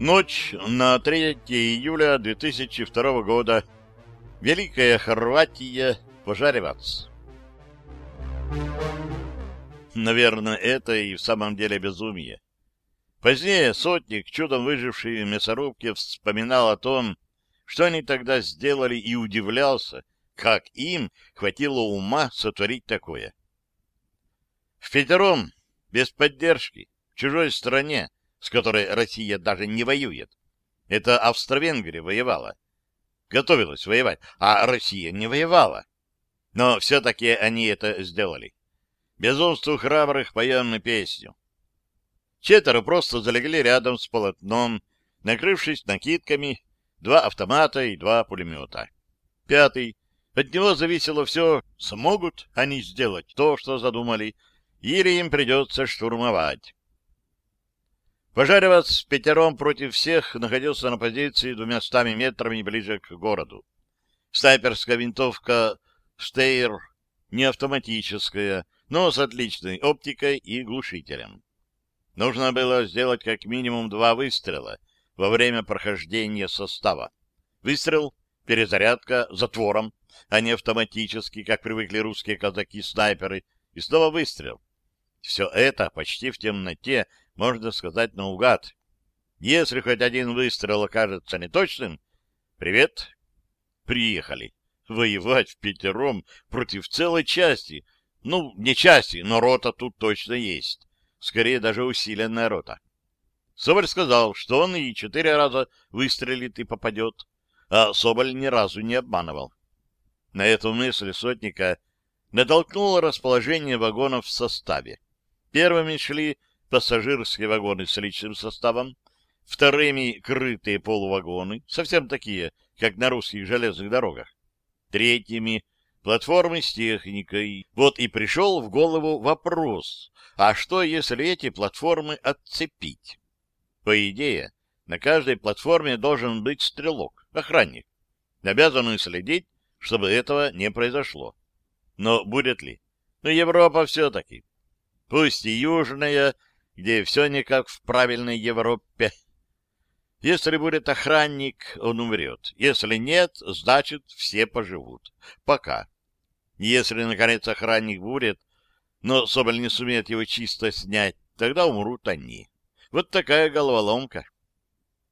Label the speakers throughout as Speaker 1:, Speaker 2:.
Speaker 1: Ночь на 3 июля 2002 года. Великая Хорватия. Пожаревац. Наверное, это и в самом деле безумие. Позднее сотник, чудом выживший в мясорубке, вспоминал о том, что они тогда сделали, и удивлялся, как им хватило ума сотворить такое. В пятером, без поддержки, в чужой стране, с которой Россия даже не воюет. Это Австро-Венгрия воевала. Готовилась воевать, а Россия не воевала. Но все-таки они это сделали. Безумству храбрых поем песню. Четверо просто залегли рядом с полотном, накрывшись накидками, два автомата и два пулемета. Пятый. От него зависело все, смогут они сделать то, что задумали, или им придется штурмовать. Пожаревец пятером против всех находился на позиции двумя стами метрами ближе к городу. Снайперская винтовка «Штейр» не автоматическая, но с отличной оптикой и глушителем. Нужно было сделать как минимум два выстрела во время прохождения состава. Выстрел, перезарядка затвором, а не автоматически, как привыкли русские казаки-снайперы, и снова выстрел. Все это почти в темноте, можно сказать, наугад. Если хоть один выстрел окажется неточным, привет, приехали. Воевать в пятером против целой части. Ну, не части, но рота тут точно есть. Скорее, даже усиленная рота. Соболь сказал, что он и четыре раза выстрелит и попадет, а Соболь ни разу не обманывал. На эту мысль сотника натолкнуло расположение вагонов в составе. Первыми шли пассажирские вагоны с личным составом, вторыми — крытые полувагоны, совсем такие, как на русских железных дорогах, третьими — платформы с техникой. Вот и пришел в голову вопрос, а что, если эти платформы отцепить? По идее, на каждой платформе должен быть стрелок, охранник, обязанный следить, чтобы этого не произошло. Но будет ли? Ну, Европа все-таки пусть и южная, где все не как в правильной Европе. Если будет охранник, он умрет. Если нет, значит, все поживут. Пока. Если, наконец, охранник будет, но Соболь не сумеет его чисто снять, тогда умрут они. Вот такая головоломка.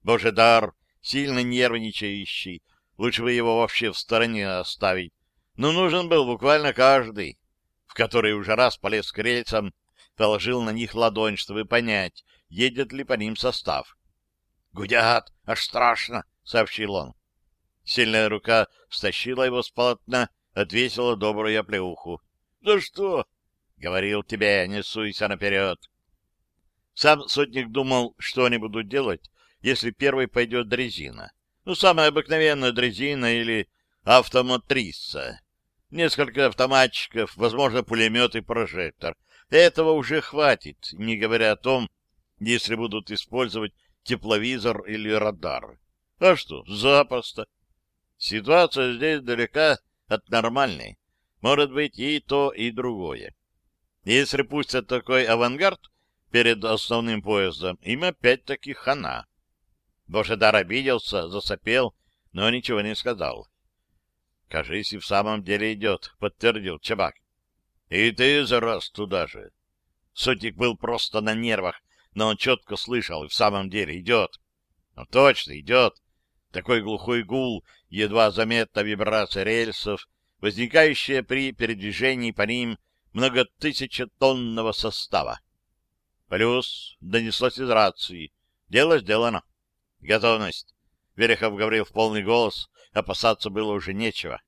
Speaker 1: Боже дар, сильно нервничающий, лучше бы его вообще в стороне оставить. Но нужен был буквально каждый, в который уже раз полез к рельсам положил на них ладонь, чтобы понять, едет ли по ним состав. — Гудят, аж страшно, — сообщил он. Сильная рука стащила его с полотна, отвесила добрую оплеуху. — Да что? — говорил тебе, не суйся наперед. Сам сотник думал, что они будут делать, если первый пойдет дрезина. Ну, самая обыкновенная дрезина или автоматриса. Несколько автоматчиков, возможно, пулемет и прожектор — этого уже хватит, не говоря о том, если будут использовать тепловизор или радар. А что, запросто. Ситуация здесь далека от нормальной. Может быть и то, и другое. Если пустят такой авангард перед основным поездом, им опять-таки хана. Божедар обиделся, засопел, но ничего не сказал. — Кажись, и в самом деле идет, — подтвердил Чабак. И ты за раз туда же. Сотник был просто на нервах, но он четко слышал, и в самом деле идет. Ну, точно, идет. Такой глухой гул, едва заметна вибрация рельсов, возникающая при передвижении по ним многотысячетонного состава. Плюс донеслось из рации. Дело сделано. Готовность. Верехов говорил в полный голос, опасаться было уже нечего.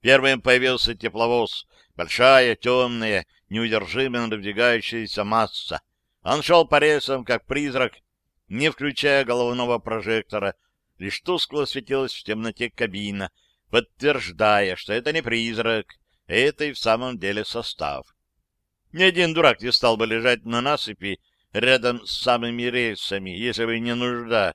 Speaker 1: Первым появился тепловоз, большая, темная, неудержимо надвигающаяся масса. Он шел по рельсам, как призрак, не включая головного прожектора, лишь тускло светилась в темноте кабина, подтверждая, что это не призрак, это и в самом деле состав. Ни один дурак не стал бы лежать на насыпи рядом с самыми рельсами, если бы не нужда.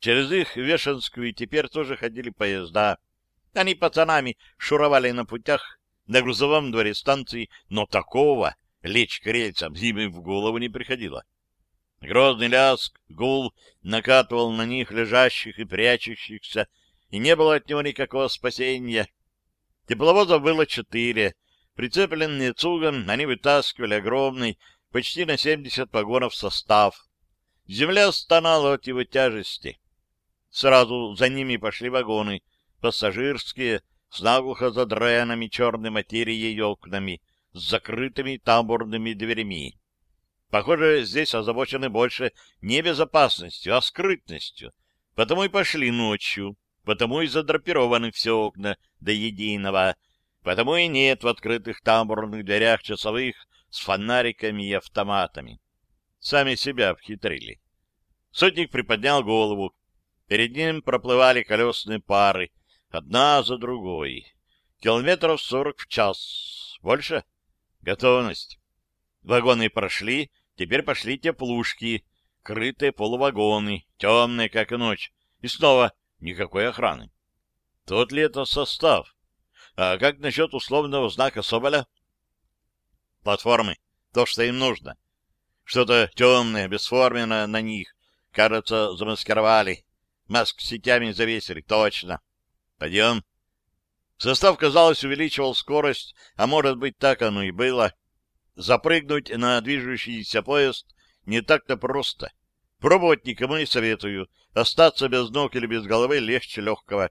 Speaker 1: Через их Вешенскую теперь тоже ходили поезда — они пацанами шуровали на путях, на грузовом дворе станции, но такого лечь к рельсам им в голову не приходило. Грозный ляск, гул накатывал на них лежащих и прячущихся, и не было от него никакого спасения. Тепловозов было четыре. Прицепленные цугом, они вытаскивали огромный, почти на 70 вагонов состав. Земля стонала от его тяжести. Сразу за ними пошли вагоны, пассажирские, с наглухо задраенными черной материей окнами, с закрытыми тамбурными дверями. Похоже, здесь озабочены больше не безопасностью, а скрытностью. Потому и пошли ночью, потому и задрапированы все окна до единого, потому и нет в открытых тамбурных дверях часовых с фонариками и автоматами. Сами себя обхитрили. Сотник приподнял голову. Перед ним проплывали колесные пары, одна за другой. Километров сорок в час. Больше? Готовность. Вагоны прошли, Теперь пошли теплушки, крытые полувагоны, темные, как ночь. И снова никакой охраны. Тот ли это состав? А как насчет условного знака Соболя? Платформы. То, что им нужно. Что-то темное, бесформенное на них. Кажется, замаскировали. Маск сетями завесили. Точно. Пойдем. Состав, казалось, увеличивал скорость, а может быть, так оно и было. Запрыгнуть на движущийся поезд не так-то просто. Пробовать никому не советую. Остаться без ног или без головы легче легкого.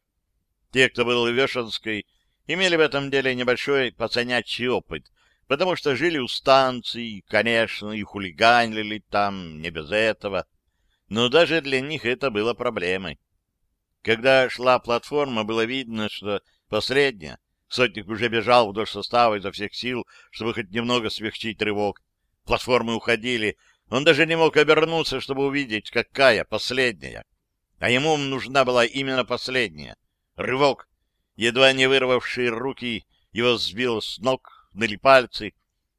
Speaker 1: Те, кто был в Вешенской, имели в этом деле небольшой пацанячий опыт, потому что жили у станций, конечно, и хулиганили там, не без этого. Но даже для них это было проблемой. Когда шла платформа, было видно, что последняя, Сотник уже бежал вдоль состава изо всех сил, чтобы хоть немного смягчить рывок. Платформы уходили. Он даже не мог обернуться, чтобы увидеть, какая последняя. А ему нужна была именно последняя. Рывок, едва не вырвавший руки, его сбил с ног, ныли пальцы,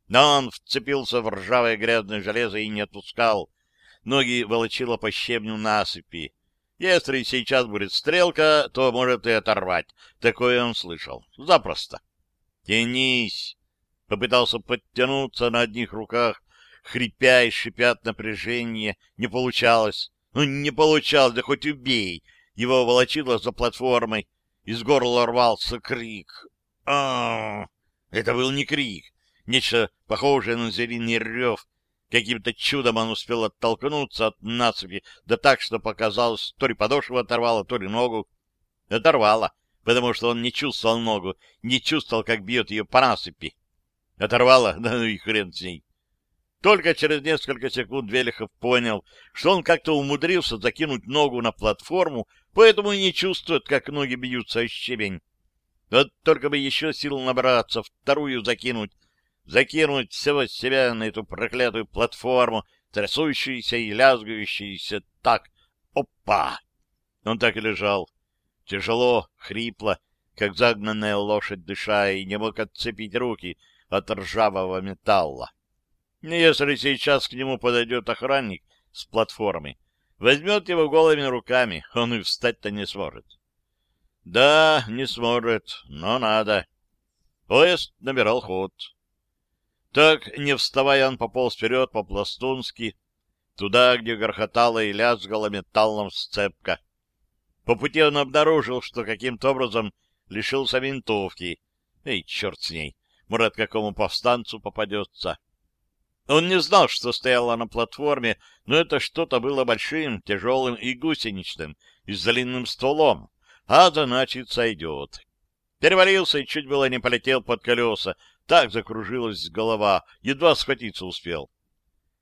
Speaker 1: но он вцепился в ржавое грязное железо и не отпускал. Ноги волочило по щебню насыпи. Если сейчас будет стрелка, то может и оторвать. Такое он слышал. Запросто. «Тянись!» Попытался подтянуться на одних руках, хрипя и шипя от напряжения. Не получалось. Ну, не получалось, да хоть убей. Его волочило за платформой. Из горла рвался крик. а, Это был не крик. Нечто похожее на звериный рев, Каким-то чудом он успел оттолкнуться от насыпи, да так, что показалось, то ли подошву оторвало, то ли ногу. Оторвало, потому что он не чувствовал ногу, не чувствовал, как бьет ее по насыпи. Оторвало, да ну и хрен с ней. Только через несколько секунд Велихов понял, что он как-то умудрился закинуть ногу на платформу, поэтому и не чувствует, как ноги бьются о щебень. Вот только бы еще сил набраться, вторую закинуть, закинуть всего себя на эту проклятую платформу, трясущуюся и лязгающуюся так. Опа! Он так и лежал. Тяжело, хрипло, как загнанная лошадь дыша, и не мог отцепить руки от ржавого металла. Если сейчас к нему подойдет охранник с платформы, возьмет его голыми руками, он и встать-то не сможет. Да, не сможет, но надо. Поезд набирал ход. Так, не вставая, он пополз вперед по-пластунски, туда, где грохотала и лязгала металлом сцепка. По пути он обнаружил, что каким-то образом лишился винтовки. Эй, черт с ней, может, какому повстанцу попадется. Он не знал, что стояло на платформе, но это что-то было большим, тяжелым и гусеничным, и с длинным стволом, а значит, сойдет. Перевалился и чуть было не полетел под колеса, так закружилась голова, едва схватиться успел.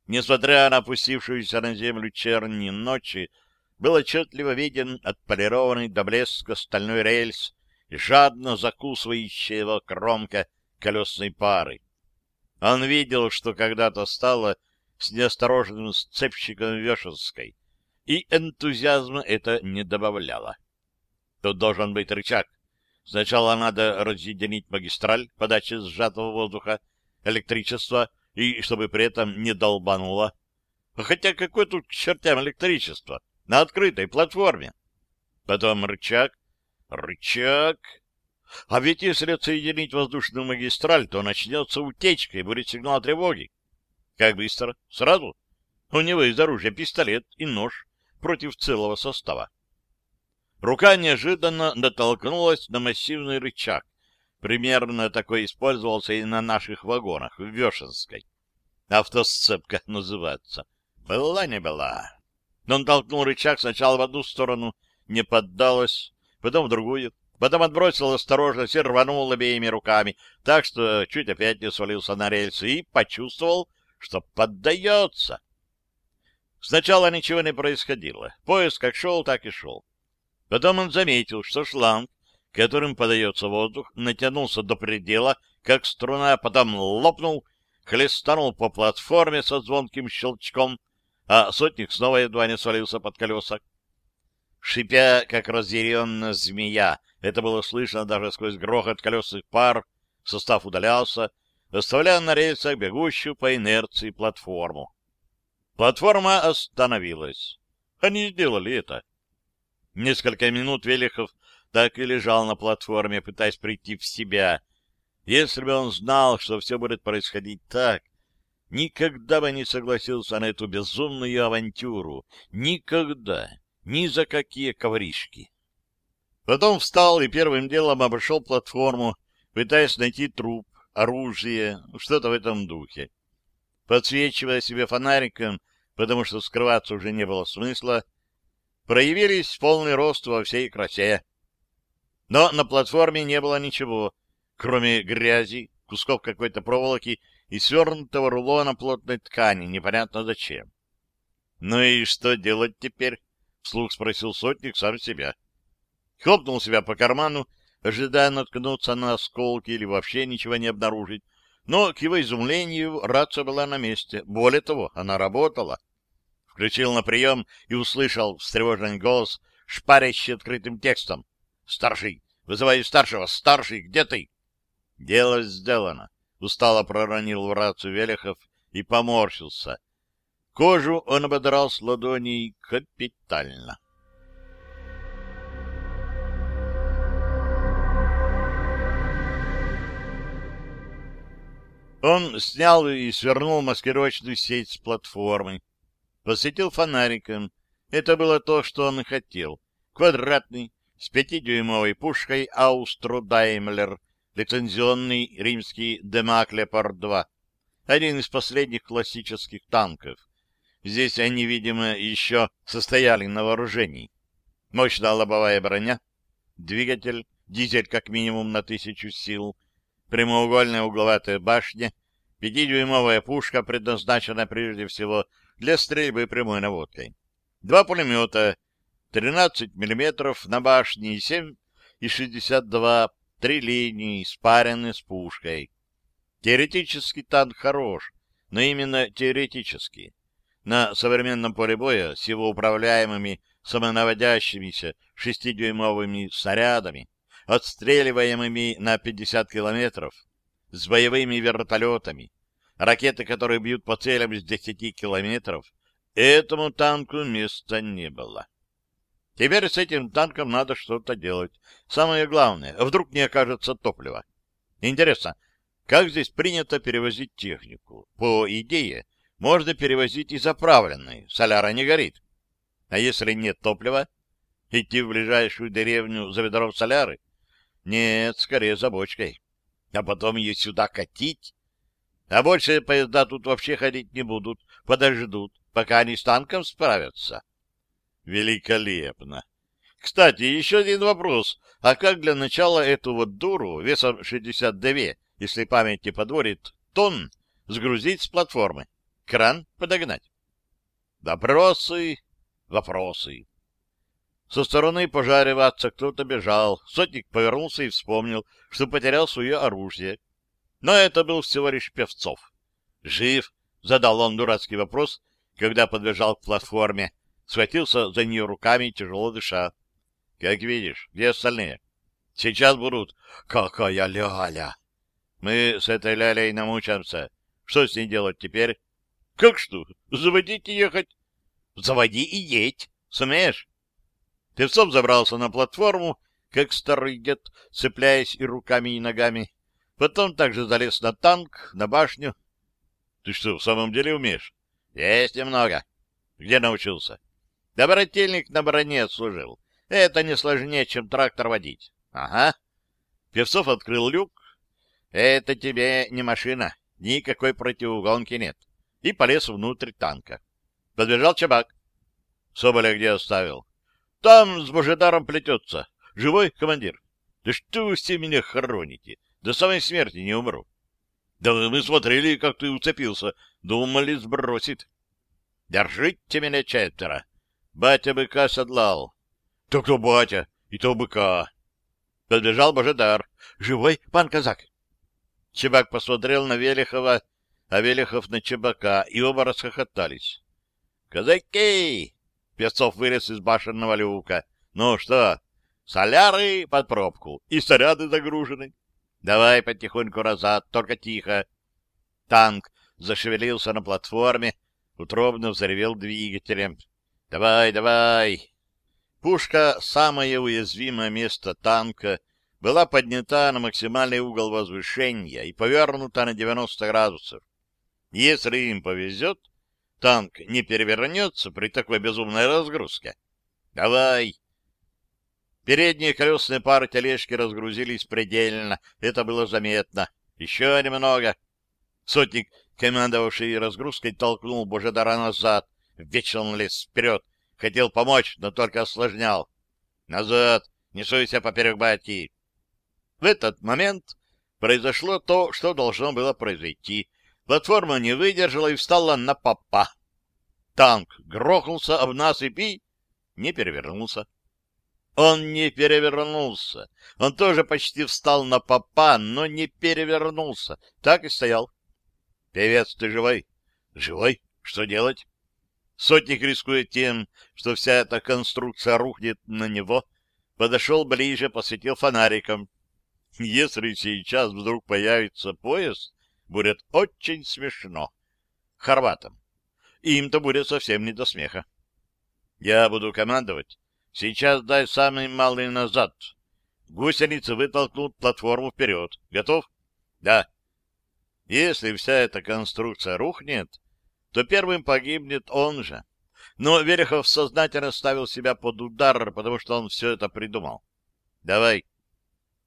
Speaker 1: Несмотря на опустившуюся на землю черни ночи, был отчетливо виден отполированный до блеска стальной рельс и жадно закусывающая его кромка колесной пары. Он видел, что когда-то стало с неосторожным сцепщиком Вешенской, и энтузиазма это не добавляло. Тут должен быть рычаг, Сначала надо разъединить магистраль подачи сжатого воздуха, электричество, и чтобы при этом не долбануло. Хотя какое тут к чертям электричество? На открытой платформе. Потом рычаг. Рычаг. А ведь если отсоединить воздушную магистраль, то начнется утечка и будет сигнал тревоги. Как быстро? Сразу? У него из оружия пистолет и нож против целого состава. Рука неожиданно натолкнулась на массивный рычаг. Примерно такой использовался и на наших вагонах в Вешенской. Автосцепка называется. Была не была. Он толкнул рычаг сначала в одну сторону, не поддалось, потом в другую, потом отбросил осторожность и рванул обеими руками, так что чуть опять не свалился на рельсы и почувствовал, что поддается. Сначала ничего не происходило. Поезд как шел, так и шел. Потом он заметил, что шланг, которым подается воздух, натянулся до предела, как струна, потом лопнул, хлестанул по платформе со звонким щелчком, а сотник снова едва не свалился под колеса. Шипя, как разъяренная змея, это было слышно даже сквозь грохот колесных пар, состав удалялся, оставляя на рельсах бегущую по инерции платформу. Платформа остановилась. Они сделали это. Несколько минут Велихов так и лежал на платформе, пытаясь прийти в себя. Если бы он знал, что все будет происходить так, никогда бы не согласился на эту безумную авантюру. Никогда. Ни за какие ковришки. Потом встал и первым делом обошел платформу, пытаясь найти труп, оружие, что-то в этом духе. Подсвечивая себе фонариком, потому что скрываться уже не было смысла, проявились в полный рост во всей красе. Но на платформе не было ничего, кроме грязи, кусков какой-то проволоки и свернутого рулона плотной ткани, непонятно зачем. — Ну и что делать теперь? — вслух спросил сотник сам себя. Хлопнул себя по карману, ожидая наткнуться на осколки или вообще ничего не обнаружить, но, к его изумлению, рация была на месте. Более того, она работала включил на прием и услышал встревоженный голос, шпарящий открытым текстом. «Старший! Вызываю старшего! Старший! Где ты?» «Дело сделано!» — устало проронил в рацию Велихов и поморщился. Кожу он ободрал с ладоней капитально. Он снял и свернул маскировочную сеть с платформы, посветил фонариком. Это было то, что он хотел. Квадратный, с пятидюймовой пушкой Аустро Даймлер, лицензионный римский Демак Лепард-2. Один из последних классических танков. Здесь они, видимо, еще состояли на вооружении. Мощная лобовая броня, двигатель, дизель как минимум на тысячу сил, прямоугольная угловатая башня, пятидюймовая пушка, предназначенная прежде всего для стрельбы прямой наводкой. Два пулемета, 13 мм на башне и 7 и 62, три линии, спарены с пушкой. Теоретически танк хорош, но именно теоретически. На современном поле боя с его управляемыми самонаводящимися шестидюймовыми снарядами, отстреливаемыми на 50 километров, с боевыми вертолетами, ракеты, которые бьют по целям с 10 километров, этому танку места не было. Теперь с этим танком надо что-то делать. Самое главное, вдруг не окажется топлива. Интересно, как здесь принято перевозить технику? По идее, можно перевозить и заправленной, соляра не горит. А если нет топлива, идти в ближайшую деревню за ведром соляры? Нет, скорее за бочкой. А потом ее сюда катить? А больше поезда тут вообще ходить не будут, подождут, пока они с танком справятся. Великолепно. Кстати, еще один вопрос. А как для начала эту вот дуру весом 62, если память не подворит, тонн сгрузить с платформы? Кран подогнать? Вопросы, вопросы. Со стороны пожариваться кто-то бежал. Сотник повернулся и вспомнил, что потерял свое оружие. Но это был всего лишь Певцов. «Жив?» — задал он дурацкий вопрос, когда подбежал к платформе. Схватился за нее руками, тяжело дыша. «Как видишь, где остальные?» «Сейчас будут». «Какая ляля!» «Мы с этой лялей намучаемся. Что с ней делать теперь?» «Как что? Заводить и ехать?» «Заводи и едь. Сумеешь?» Певцов забрался на платформу, как старый дед, цепляясь и руками, и ногами. Потом также залез на танк, на башню. — Ты что, в самом деле умеешь? Есть немного. Где научился? Добротельник на броне служил. Это не сложнее, чем трактор водить. Ага. Певцов открыл люк. Это тебе не машина. Никакой противоугонки нет. И полез внутрь танка. Подбежал Чабак. Соболя где оставил? Там с Божедаром плетется. Живой, командир? Да что вы все меня хороните? До самой смерти не умру. Да мы смотрели, как ты уцепился. Думали, сбросит. Держите меня четверо. Батя быка седлал. То кто батя? И то быка. Подбежал Божедар. Живой, пан казак? Чебак посмотрел на Велихова, а Велихов на Чебака, и оба расхохотались. «Казаки!» — Песцов вылез из башенного люка. «Ну что, соляры под пробку, и снаряды загружены. Давай потихоньку назад, только тихо». Танк зашевелился на платформе, утробно взревел двигателем. «Давай, давай!» Пушка — самое уязвимое место танка, была поднята на максимальный угол возвышения и повернута на 90 градусов. Если им повезет, танк не перевернется при такой безумной разгрузке. Давай! Передние колесные пары тележки разгрузились предельно, это было заметно. Еще немного. Сотник, командовавший разгрузкой, толкнул Божедара назад. Вечно он лез вперед. Хотел помочь, но только осложнял. Назад! Не суйся поперек батьки! В этот момент произошло то, что должно было произойти. Платформа не выдержала и встала на попа. Танк грохнулся об насыпь и не перевернулся. Он не перевернулся. Он тоже почти встал на попа, но не перевернулся. Так и стоял. — Певец, ты живой? — Живой. Что делать? Сотник, рискуя тем, что вся эта конструкция рухнет на него, подошел ближе, посветил фонариком. Если сейчас вдруг появится поезд, будет очень смешно. Хорватам. Им-то будет совсем не до смеха. Я буду командовать. Сейчас дай самый малый назад. Гусеницы вытолкнут платформу вперед. Готов? Да. Если вся эта конструкция рухнет, то первым погибнет он же. Но Верехов сознательно ставил себя под удар, потому что он все это придумал. Давай.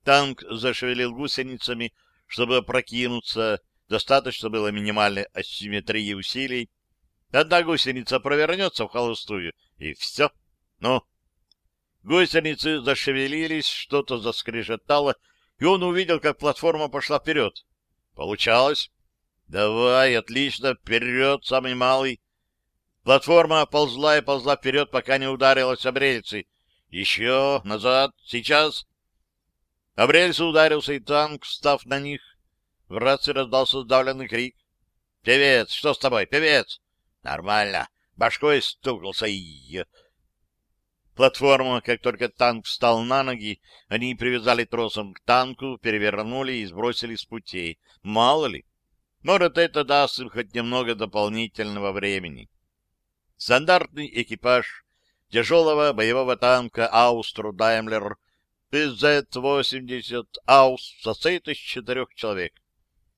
Speaker 1: Танк зашевелил гусеницами, чтобы прокинуться. Достаточно было минимальной асимметрии усилий. Одна гусеница провернется в холостую, и все. Ну, гусеницы зашевелились, что-то заскрежетало, и он увидел, как платформа пошла вперед. Получалось. Давай, отлично, вперед, самый малый. Платформа ползла и ползла вперед, пока не ударилась об рельсы. Еще, назад, сейчас. Об рельсы ударился и танк, встав на них. В рации раздался сдавленный крик. «Певец, что с тобой, певец?» «Нормально. Башкой стукался и...» Платформа, как только танк встал на ноги, они привязали тросом к танку, перевернули и сбросили с путей. Мало ли. Может, это даст им хоть немного дополнительного времени. Стандартный экипаж тяжелого боевого танка Аустру Даймлер PZ-80 АУС состоит из четырех человек.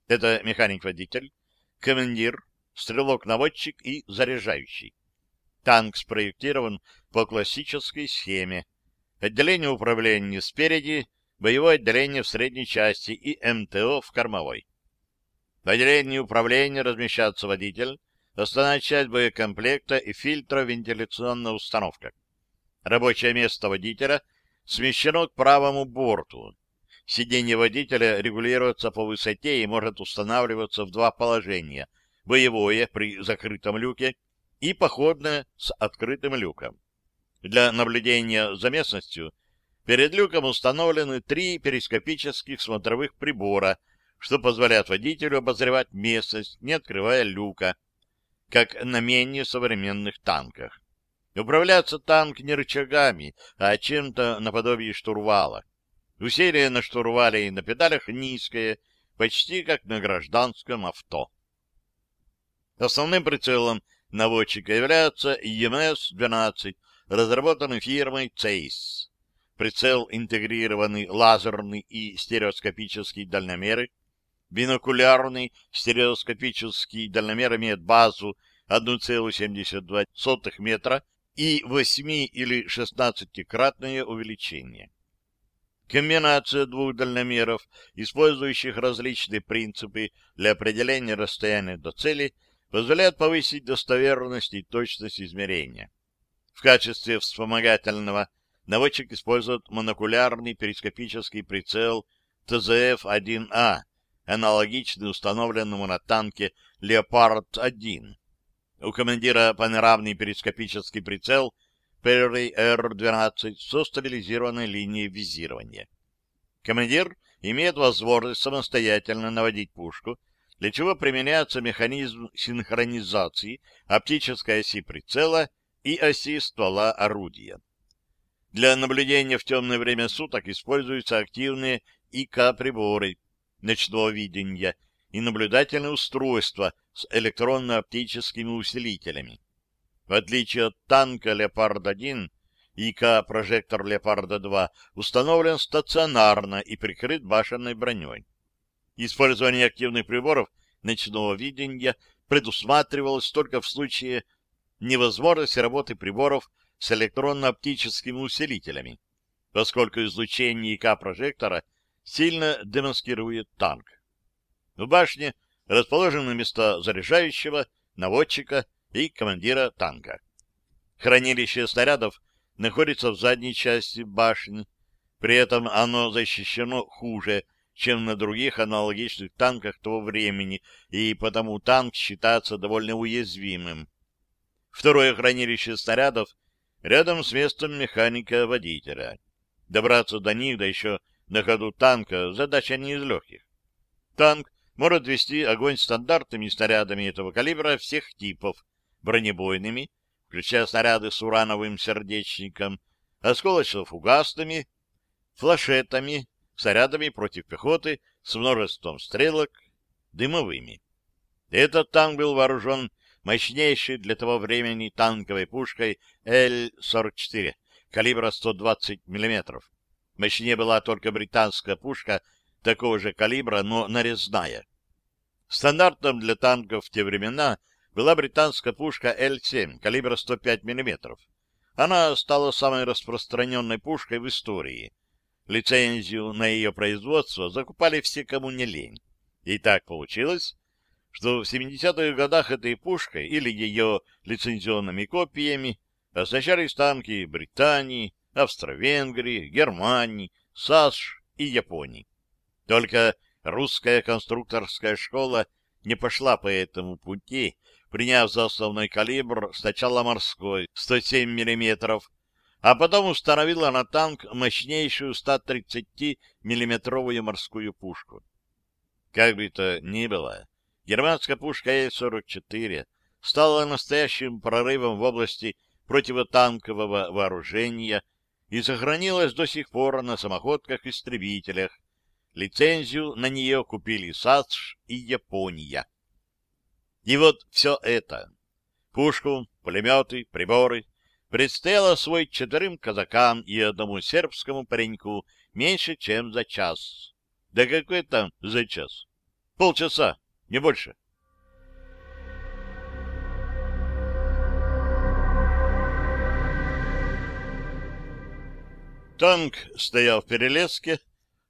Speaker 1: Это механик-водитель, командир, стрелок-наводчик и заряжающий. Танк спроектирован по классической схеме. Отделение управления спереди, боевое отделение в средней части и МТО в кормовой. В отделении управления размещается водитель, основная часть боекомплекта и фильтровентиляционная установка. Рабочее место водителя смещено к правому борту. Сиденье водителя регулируется по высоте и может устанавливаться в два положения — боевое при закрытом люке и походное с открытым люком. Для наблюдения за местностью перед люком установлены три перископических смотровых прибора, что позволяет водителю обозревать местность, не открывая люка, как на менее современных танках. Управляется танк не рычагами, а чем-то наподобие штурвала. Усилие на штурвале и на педалях низкое, почти как на гражданском авто. Основным прицелом наводчика является ЕМС-12, разработанный фирмой CEIS. Прицел интегрированный лазерный и стереоскопический дальномеры. Бинокулярный стереоскопический дальномер имеет базу 1,72 метра и 8 или 16-кратное увеличение. Комбинация двух дальномеров, использующих различные принципы для определения расстояния до цели, позволяет повысить достоверность и точность измерения. В качестве вспомогательного наводчик использует монокулярный перископический прицел ТЗФ-1А, аналогичный установленному на танке «Леопард-1». У командира панорамный перископический прицел Perry R-12 со стабилизированной линией визирования. Командир имеет возможность самостоятельно наводить пушку, для чего применяется механизм синхронизации оптической оси прицела и оси ствола орудия. Для наблюдения в темное время суток используются активные ИК-приборы ночного видения и наблюдательные устройства с электронно-оптическими усилителями. В отличие от танка «Леопард-1», ИК-прожектор «Леопарда-2» установлен стационарно и прикрыт башенной броней. Использование активных приборов ночного видения предусматривалось только в случае невозможности работы приборов с электронно-оптическими усилителями, поскольку излучение ИК-прожектора сильно демаскирует танк. В башне расположены места заряжающего, наводчика и командира танка. Хранилище снарядов находится в задней части башни, при этом оно защищено хуже, чем на других аналогичных танках того времени, и потому танк считается довольно уязвимым. Второе хранилище снарядов рядом с местом механика-водителя. Добраться до них, да еще на ходу танка, задача не из легких. Танк может вести огонь стандартными снарядами этого калибра всех типов, бронебойными, включая снаряды с урановым сердечником, осколочно-фугасными, флашетами, снарядами против пехоты с множеством стрелок, дымовыми. Этот танк был вооружен мощнейшей для того времени танковой пушкой Л-44 калибра 120 мм. Мощнее была только британская пушка такого же калибра, но нарезная. Стандартом для танков в те времена была британская пушка Л-7 калибра 105 мм. Она стала самой распространенной пушкой в истории. Лицензию на ее производство закупали все, кому не лень. И так получилось, что в 70-х годах этой пушкой или ее лицензионными копиями оснащались танки Британии, Австро-Венгрии, Германии, САСШ и Японии. Только русская конструкторская школа не пошла по этому пути, приняв за основной калибр сначала морской 107 мм, а потом установила на танк мощнейшую 130 миллиметровую морскую пушку. Как бы то ни было, германская пушка Е-44 стала настоящим прорывом в области противотанкового вооружения и сохранилась до сих пор на самоходках-истребителях. Лицензию на нее купили САСШ и Япония. И вот все это, пушку, пулеметы, приборы, предстояло освоить четверым казакам и одному сербскому пареньку меньше, чем за час. Да какой там за час? Полчаса, не больше. Танк стоял в перелеске,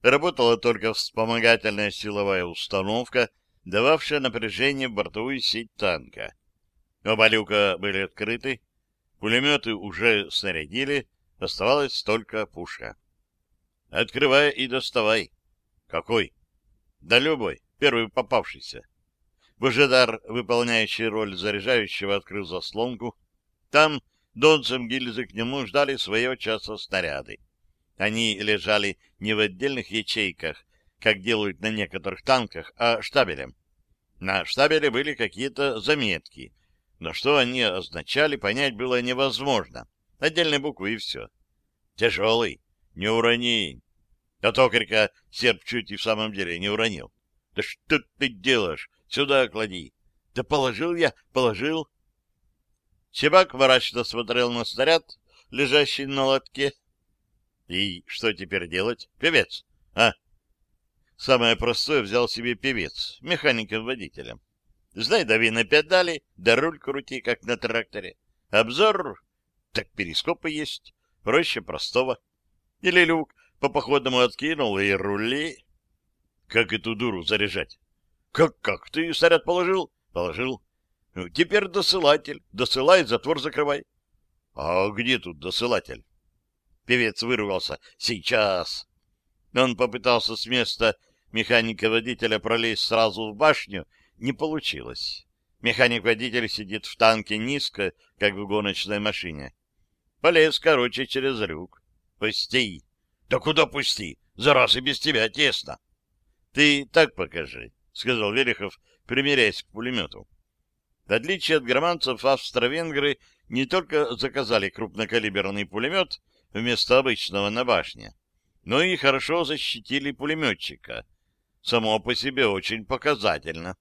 Speaker 1: работала только вспомогательная силовая установка — дававшая напряжение в бортовую сеть танка. Оба люка были открыты, пулеметы уже снарядили, оставалась только пушка. «Открывай и доставай». «Какой?» «Да любой, первый попавшийся». Божедар, выполняющий роль заряжающего, открыл заслонку. Там донцем гильзы к нему ждали своего часа снаряды. Они лежали не в отдельных ячейках, как делают на некоторых танках, а штабелем. На штабеле были какие-то заметки, но что они означали, понять было невозможно. Отдельные буквы и все. Тяжелый, не урони. А токарька серп чуть и в самом деле не уронил. Да что ты делаешь? Сюда клади. Да положил я, положил. Чебак мрачно смотрел на снаряд, лежащий на лотке. И что теперь делать? Певец. А, Самое простое взял себе певец, механиком-водителем. Знай, дави на педали, да руль крути, как на тракторе. Обзор, так перископы есть, проще простого. Или люк по походному откинул и рули. Как эту дуру заряжать? Как-как? Ты снаряд положил? Положил. Ну, теперь досылатель. Досылай, затвор закрывай. А где тут досылатель? Певец вырвался. Сейчас. Он попытался с места механика-водителя пролезть сразу в башню. Не получилось. Механик-водитель сидит в танке низко, как в гоночной машине. Полез, короче, через люк. Пусти. Да куда пусти? За раз и без тебя тесно. Ты так покажи, — сказал Верехов, примиряясь к пулемету. В отличие от германцев, австро-венгры не только заказали крупнокалиберный пулемет вместо обычного на башне, но и хорошо защитили пулеметчика. Само по себе очень показательно.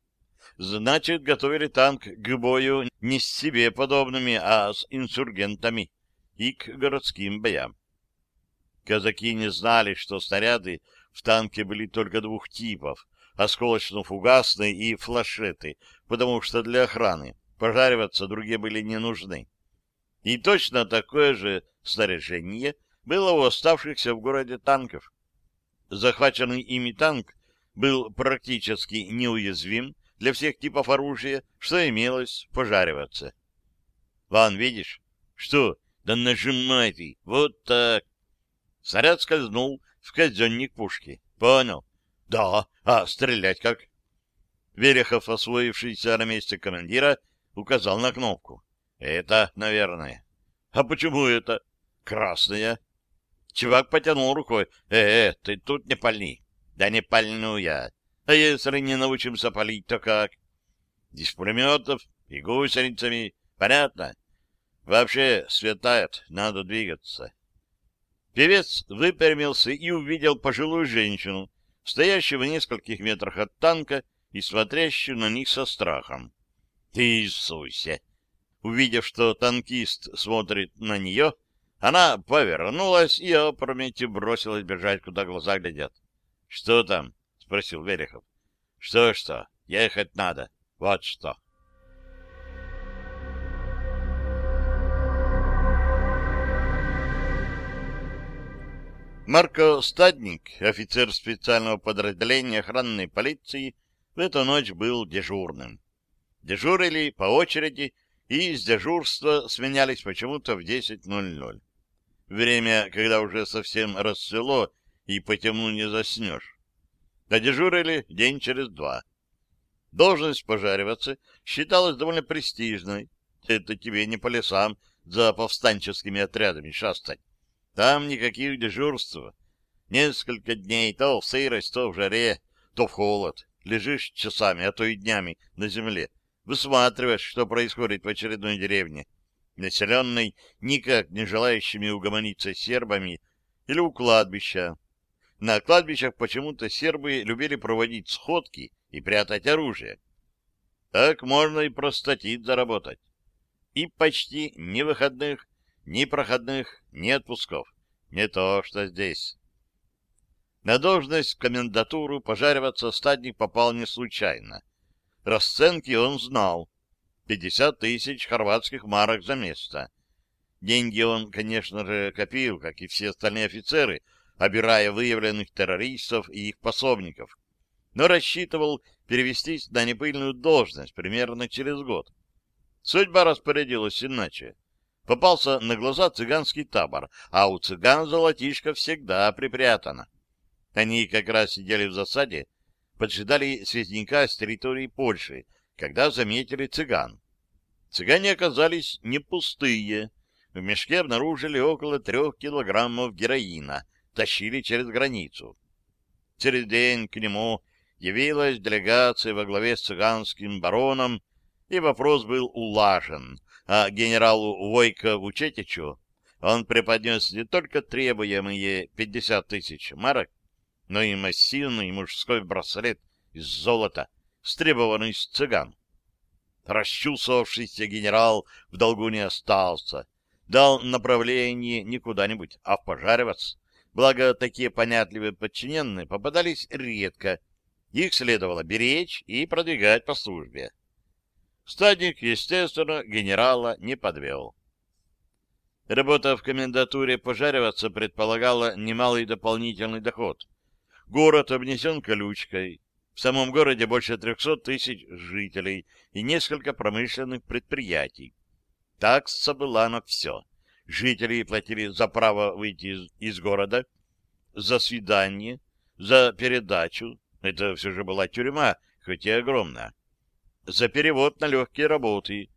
Speaker 1: Значит, готовили танк к бою не с себе подобными, а с инсургентами и к городским боям. Казаки не знали, что снаряды в танке были только двух типов — осколочно-фугасные и флашеты, потому что для охраны пожариваться другие были не нужны. И точно такое же снаряжение было у оставшихся в городе танков. Захваченный ими танк был практически неуязвим для всех типов оружия, что имелось пожариваться. Ван, видишь? Что? Да нажимай ты! Вот так! Снаряд скользнул в казенник пушки. Понял? Да. А стрелять как? Верехов, освоившийся на месте командира, указал на кнопку. Это, наверное. А почему это? Красная. Чувак потянул рукой. Э, э, ты тут не пальни. Да не пальну я. А если не научимся палить, то как? Из пулеметов и гусеницами. Понятно? Вообще светает, надо двигаться. Певец выпрямился и увидел пожилую женщину, стоящую в нескольких метрах от танка и смотрящую на них со страхом. Иисусе! Увидев, что танкист смотрит на нее, она повернулась и опрометью бросилась бежать, куда глаза глядят. — Что там? — спросил Верехов. Что — Что-что? Ехать надо. Вот что. Марко Стадник, офицер специального подразделения охранной полиции, в эту ночь был дежурным. Дежурили по очереди, и с дежурства сменялись почему-то в 10.00. Время, когда уже совсем рассвело, и по темну не заснешь. Додежурили день через два. Должность пожариваться считалась довольно престижной. Это тебе не по лесам за повстанческими отрядами шастать. Там никаких дежурств. Несколько дней то в сырость, то в жаре, то в холод. Лежишь часами, а то и днями на земле. Высматриваешь, что происходит в очередной деревне, населенной никак не желающими угомониться сербами или у кладбища. На кладбищах почему-то сербы любили проводить сходки и прятать оружие. Так можно и простатит заработать. И почти ни выходных, ни проходных, ни отпусков. Не то, что здесь. На должность в комендатуру пожариваться стадник попал не случайно. Расценки он знал. 50 тысяч хорватских марок за место. Деньги он, конечно же, копил, как и все остальные офицеры, обирая выявленных террористов и их пособников, но рассчитывал перевестись на непыльную должность примерно через год. Судьба распорядилась иначе попался на глаза цыганский табор, а у цыган золотишко всегда припрятано. Они как раз сидели в засаде, поджидали связника с территории Польши, когда заметили цыган. Цыгане оказались не пустые. В мешке обнаружили около трех килограммов героина, тащили через границу. Через день к нему явилась делегация во главе с цыганским бароном, и вопрос был улажен — а генералу Войко Вучетичу он преподнес не только требуемые 50 тысяч марок, но и массивный мужской браслет из золота, стребованный с цыган. Расчувствовавшийся генерал в долгу не остался, дал направление не куда-нибудь, а в Пожаревец. Благо, такие понятливые подчиненные попадались редко. Их следовало беречь и продвигать по службе. Стадник, естественно, генерала не подвел. Работа в комендатуре пожариваться предполагала немалый дополнительный доход. Город обнесен колючкой. В самом городе больше 300 тысяч жителей и несколько промышленных предприятий. Такса была на все. Жители платили за право выйти из, из города, за свидание, за передачу. Это все же была тюрьма, хоть и огромная. За перевод на легкие работы.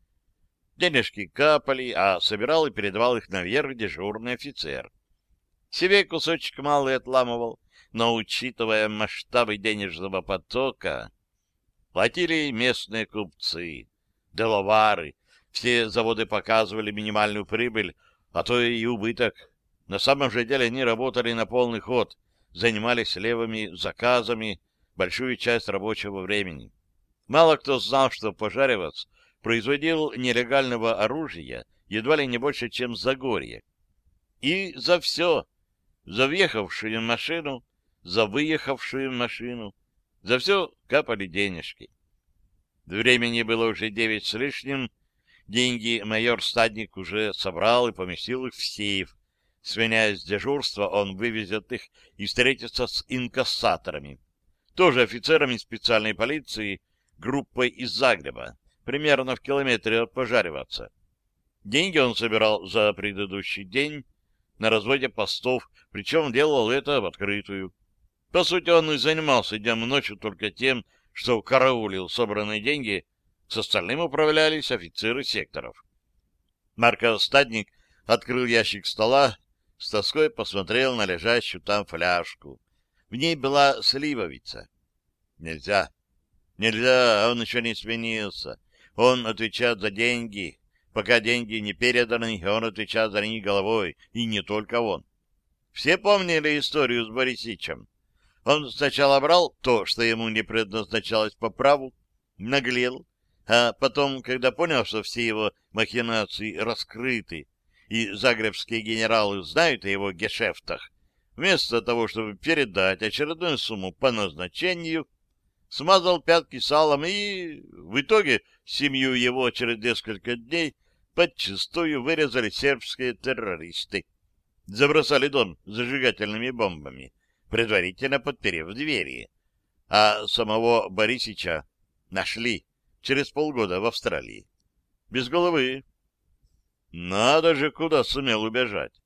Speaker 1: Денежки капали, а собирал и передавал их наверх дежурный офицер. Себе кусочек малый отламывал, но, учитывая масштабы денежного потока, платили местные купцы, деловары. Все заводы показывали минимальную прибыль, а то и убыток. На самом же деле они работали на полный ход, занимались левыми заказами большую часть рабочего времени. Мало кто знал, что Пожаревец производил нелегального оружия едва ли не больше, чем Загорье. И за все, за въехавшую машину, за выехавшую машину, за все капали денежки. Времени было уже девять с лишним, деньги майор Стадник уже собрал и поместил их в сейф. Сменяясь с дежурства, он вывезет их и встретится с инкассаторами, тоже офицерами специальной полиции, группой из Загреба примерно в километре от Пожариваться. Деньги он собирал за предыдущий день на разводе постов, причем делал это в открытую. По сути, он и занимался днем и ночью только тем, что караулил собранные деньги, с остальным управлялись офицеры секторов. Марко Стадник открыл ящик стола, с тоской посмотрел на лежащую там фляжку. В ней была сливовица. Нельзя. Нельзя, он еще не сменился. Он отвечает за деньги. Пока деньги не переданы, он отвечает за них головой. И не только он. Все помнили историю с Борисичем. Он сначала брал то, что ему не предназначалось по праву, наглел, а потом, когда понял, что все его махинации раскрыты, и загребские генералы знают о его гешефтах, вместо того, чтобы передать очередную сумму по назначению, смазал пятки салом и, в итоге, семью его через несколько дней подчистую вырезали сербские террористы. Забросали дом зажигательными бомбами, предварительно подперев двери. А самого Борисича нашли через полгода в Австралии. Без головы. Надо же, куда сумел убежать.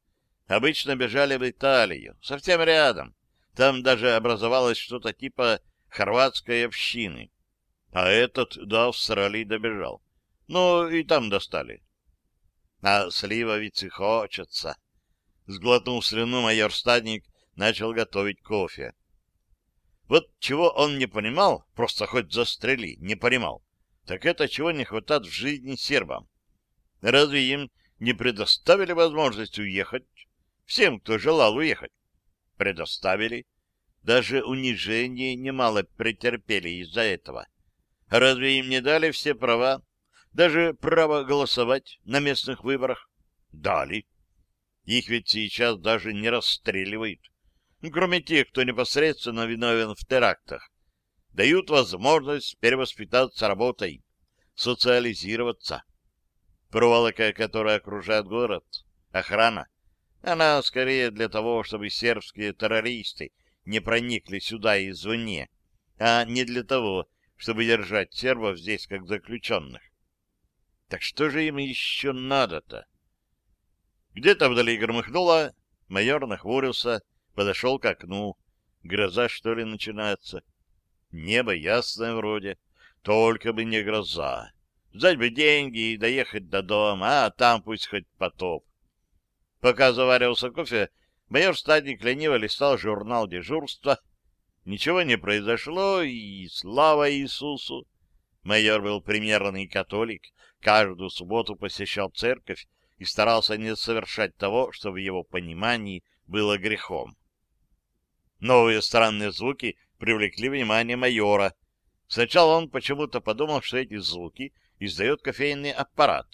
Speaker 1: Обычно бежали в Италию, совсем рядом. Там даже образовалось что-то типа хорватской общины. А этот до Австралии добежал. Ну, и там достали. А сливовицы хочется. Сглотнув слюну, майор Стадник начал готовить кофе. Вот чего он не понимал, просто хоть застрели, не понимал, так это чего не хватает в жизни сербам. Разве им не предоставили возможность уехать? Всем, кто желал уехать. Предоставили. Даже унижение немало претерпели из-за этого. Разве им не дали все права? Даже право голосовать на местных выборах? Дали. Их ведь сейчас даже не расстреливают. Кроме тех, кто непосредственно виновен в терактах. Дают возможность перевоспитаться работой, социализироваться. Проволока, которая окружает город, охрана, она скорее для того, чтобы сербские террористы не проникли сюда извне, а не для того, чтобы держать сербов здесь как заключенных. Так что же им еще надо-то? Где-то вдали громыхнуло, майор нахмурился, подошел к окну. Гроза, что ли, начинается? Небо ясное вроде, только бы не гроза. Взять бы деньги и доехать до дома, а там пусть хоть потоп. Пока заваривался кофе, Майор Стадник лениво листал журнал дежурства. Ничего не произошло, и слава Иисусу! Майор был примерный католик, каждую субботу посещал церковь и старался не совершать того, что в его понимании было грехом. Новые странные звуки привлекли внимание майора. Сначала он почему-то подумал, что эти звуки издает кофейный аппарат.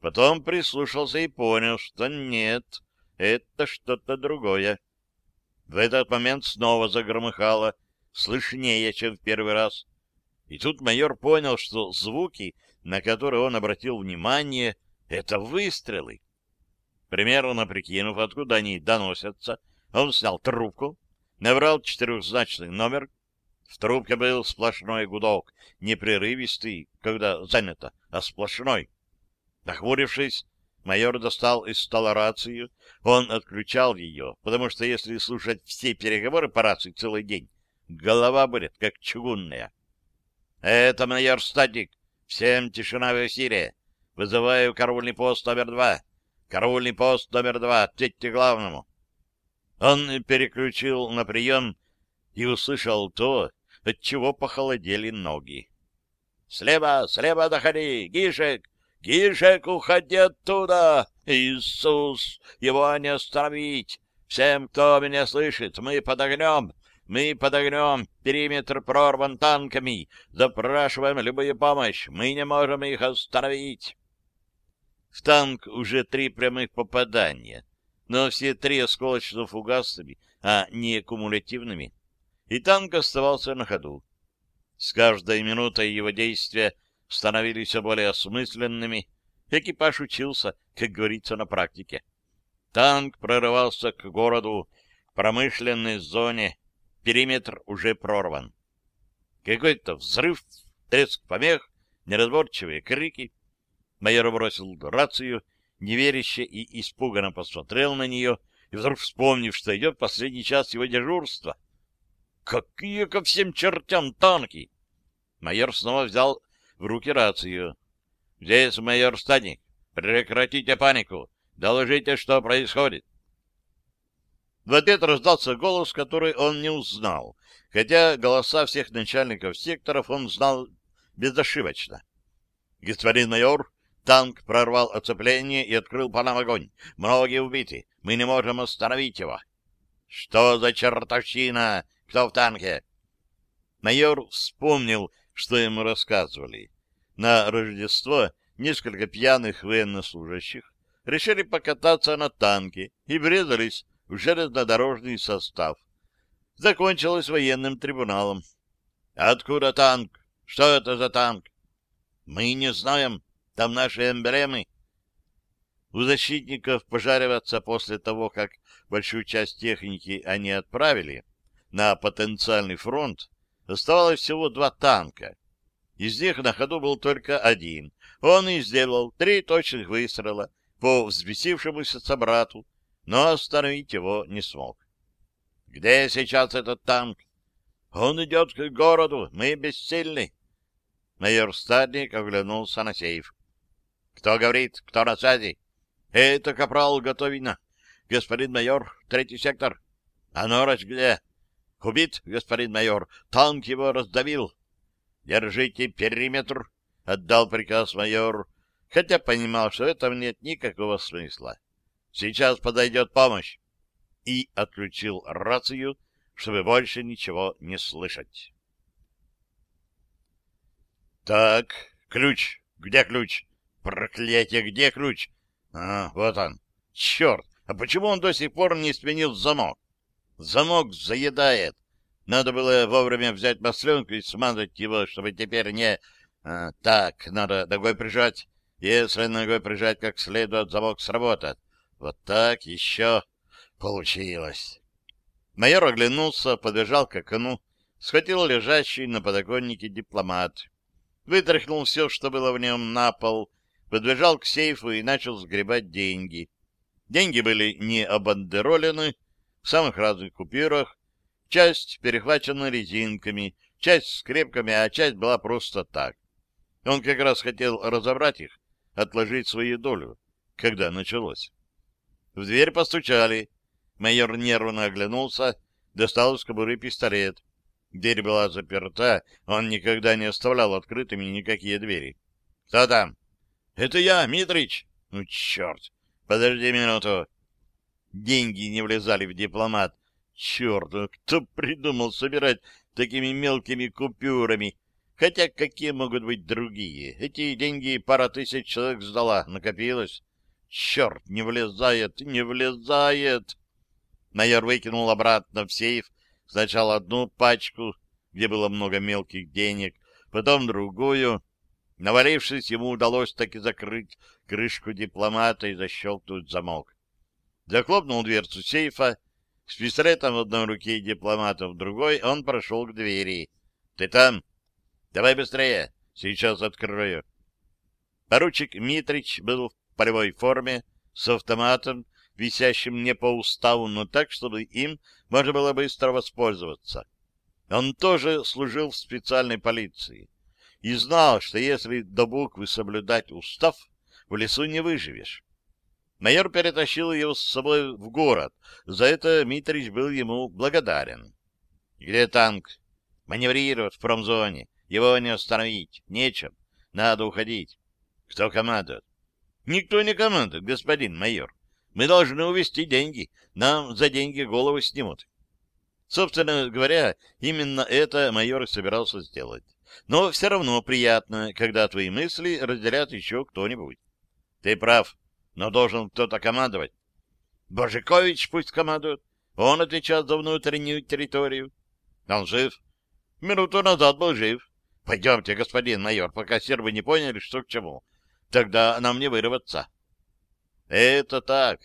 Speaker 1: Потом прислушался и понял, что нет — это что-то другое. В этот момент снова загромыхало, слышнее, чем в первый раз. И тут майор понял, что звуки, на которые он обратил внимание, — это выстрелы. Примерно прикинув, откуда они доносятся, он снял трубку, набрал четырехзначный номер. В трубке был сплошной гудок, непрерывистый, когда занято, а сплошной. Нахмурившись, майор достал из стола рацию. Он отключал ее, потому что если слушать все переговоры по рации целый день, голова будет как чугунная. — Это майор Статик. Всем тишина в эфире. Вызываю караульный пост номер два. Караульный пост номер два. Ответьте главному. Он переключил на прием и услышал то, от чего похолодели ноги. — Слева, слева доходи! Гишек! Гишек, уходи оттуда! Иисус! Его не остановить! Всем, кто меня слышит, мы под огнем! Мы под огнем! Периметр прорван танками! Запрашиваем любую помощь! Мы не можем их остановить! В танк уже три прямых попадания, но все три осколочно-фугасными, а не кумулятивными, и танк оставался на ходу. С каждой минутой его действия становились все более осмысленными, экипаж учился, как говорится на практике. Танк прорывался к городу, к промышленной зоне, периметр уже прорван. Какой-то взрыв, треск помех, неразборчивые крики — Майор бросил рацию, неверяще и испуганно посмотрел на нее, и вдруг вспомнив, что идет последний час его дежурства. «Какие ко всем чертям танки!» Майор снова взял в руки рацию. «Здесь майор Стадник. Прекратите панику. Доложите, что происходит». В ответ раздался голос, который он не узнал, хотя голоса всех начальников секторов он знал безошибочно. «Господин майор, Танк прорвал оцепление и открыл по нам огонь. Многие убиты. Мы не можем остановить его. Что за чертовщина? Кто в танке? Майор вспомнил, что ему рассказывали. На Рождество несколько пьяных военнослужащих решили покататься на танке и врезались в железнодорожный состав. Закончилось военным трибуналом. Откуда танк? Что это за танк? Мы не знаем. Там наши эмблемы. У защитников пожариваться после того, как большую часть техники они отправили на потенциальный фронт, оставалось всего два танка. Из них на ходу был только один. Он и сделал три точных выстрела по взбесившемуся собрату, но остановить его не смог. «Где сейчас этот танк?» «Он идет к городу, мы бессильны». Майор Стадник оглянулся на сейф. Кто говорит? Кто на связи? Это капрал Готовина. Господин майор, третий сектор. А Норыч где? Убит, господин майор. Танк его раздавил. Держите периметр, отдал приказ майор, хотя понимал, что в этом нет никакого смысла. Сейчас подойдет помощь. И отключил рацию, чтобы больше ничего не слышать. Так, ключ. Где ключ? Проклятие, где ключ? А, вот он. Черт, а почему он до сих пор не сменил замок? Замок заедает. Надо было вовремя взять масленку и смазать его, чтобы теперь не... А, так, надо ногой прижать. Если ногой прижать как следует, замок сработает. Вот так еще получилось. Майор оглянулся, подбежал к окну, схватил лежащий на подоконнике дипломат, вытряхнул все, что было в нем, на пол, подбежал к сейфу и начал сгребать деньги. Деньги были не обандеролены, в самых разных купюрах, часть перехвачена резинками, часть скрепками, а часть была просто так. Он как раз хотел разобрать их, отложить свою долю, когда началось. В дверь постучали. Майор нервно оглянулся, достал из кобуры пистолет. Дверь была заперта, он никогда не оставлял открытыми никакие двери. «Кто там?» Это я, Митрич. Ну, черт. Подожди минуту. Деньги не влезали в дипломат. Черт, ну кто придумал собирать такими мелкими купюрами? Хотя какие могут быть другие? Эти деньги пара тысяч человек сдала, накопилось. Черт, не влезает, не влезает. Майор выкинул обратно в сейф сначала одну пачку, где было много мелких денег, потом другую. Навалившись, ему удалось таки закрыть крышку дипломата и защелкнуть замок. Захлопнул дверцу сейфа. С пистолетом в одной руке и дипломатом в другой он прошел к двери. — Ты там? — Давай быстрее. Сейчас открою. Поручик Митрич был в полевой форме, с автоматом, висящим не по уставу, но так, чтобы им можно было быстро воспользоваться. Он тоже служил в специальной полиции и знал, что если до буквы соблюдать устав, в лесу не выживешь. Майор перетащил его с собой в город. За это Митрич был ему благодарен. — Где танк? — Маневрирует в промзоне. Его не остановить. Нечем. Надо уходить. — Кто командует? — Никто не командует, господин майор. Мы должны увести деньги. Нам за деньги головы снимут. Собственно говоря, именно это майор собирался сделать. Но все равно приятно, когда твои мысли разделят еще кто-нибудь. Ты прав но должен кто-то командовать. Божикович пусть командует. Он отвечает за внутреннюю территорию. Он жив. Минуту назад был жив. Пойдемте, господин майор, пока сербы не поняли, что к чему. Тогда нам не вырваться. Это так.